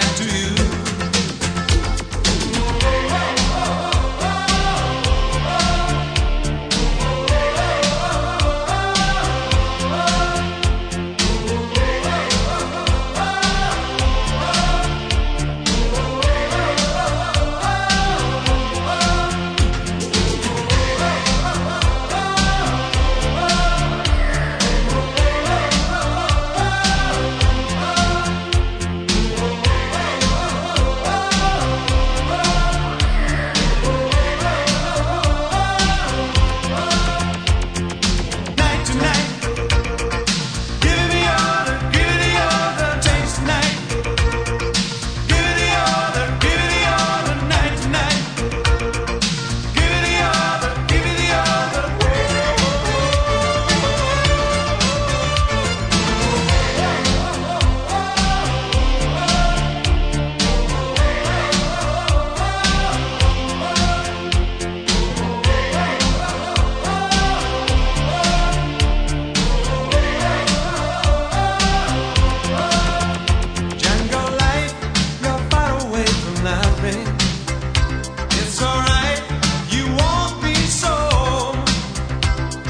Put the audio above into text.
to you.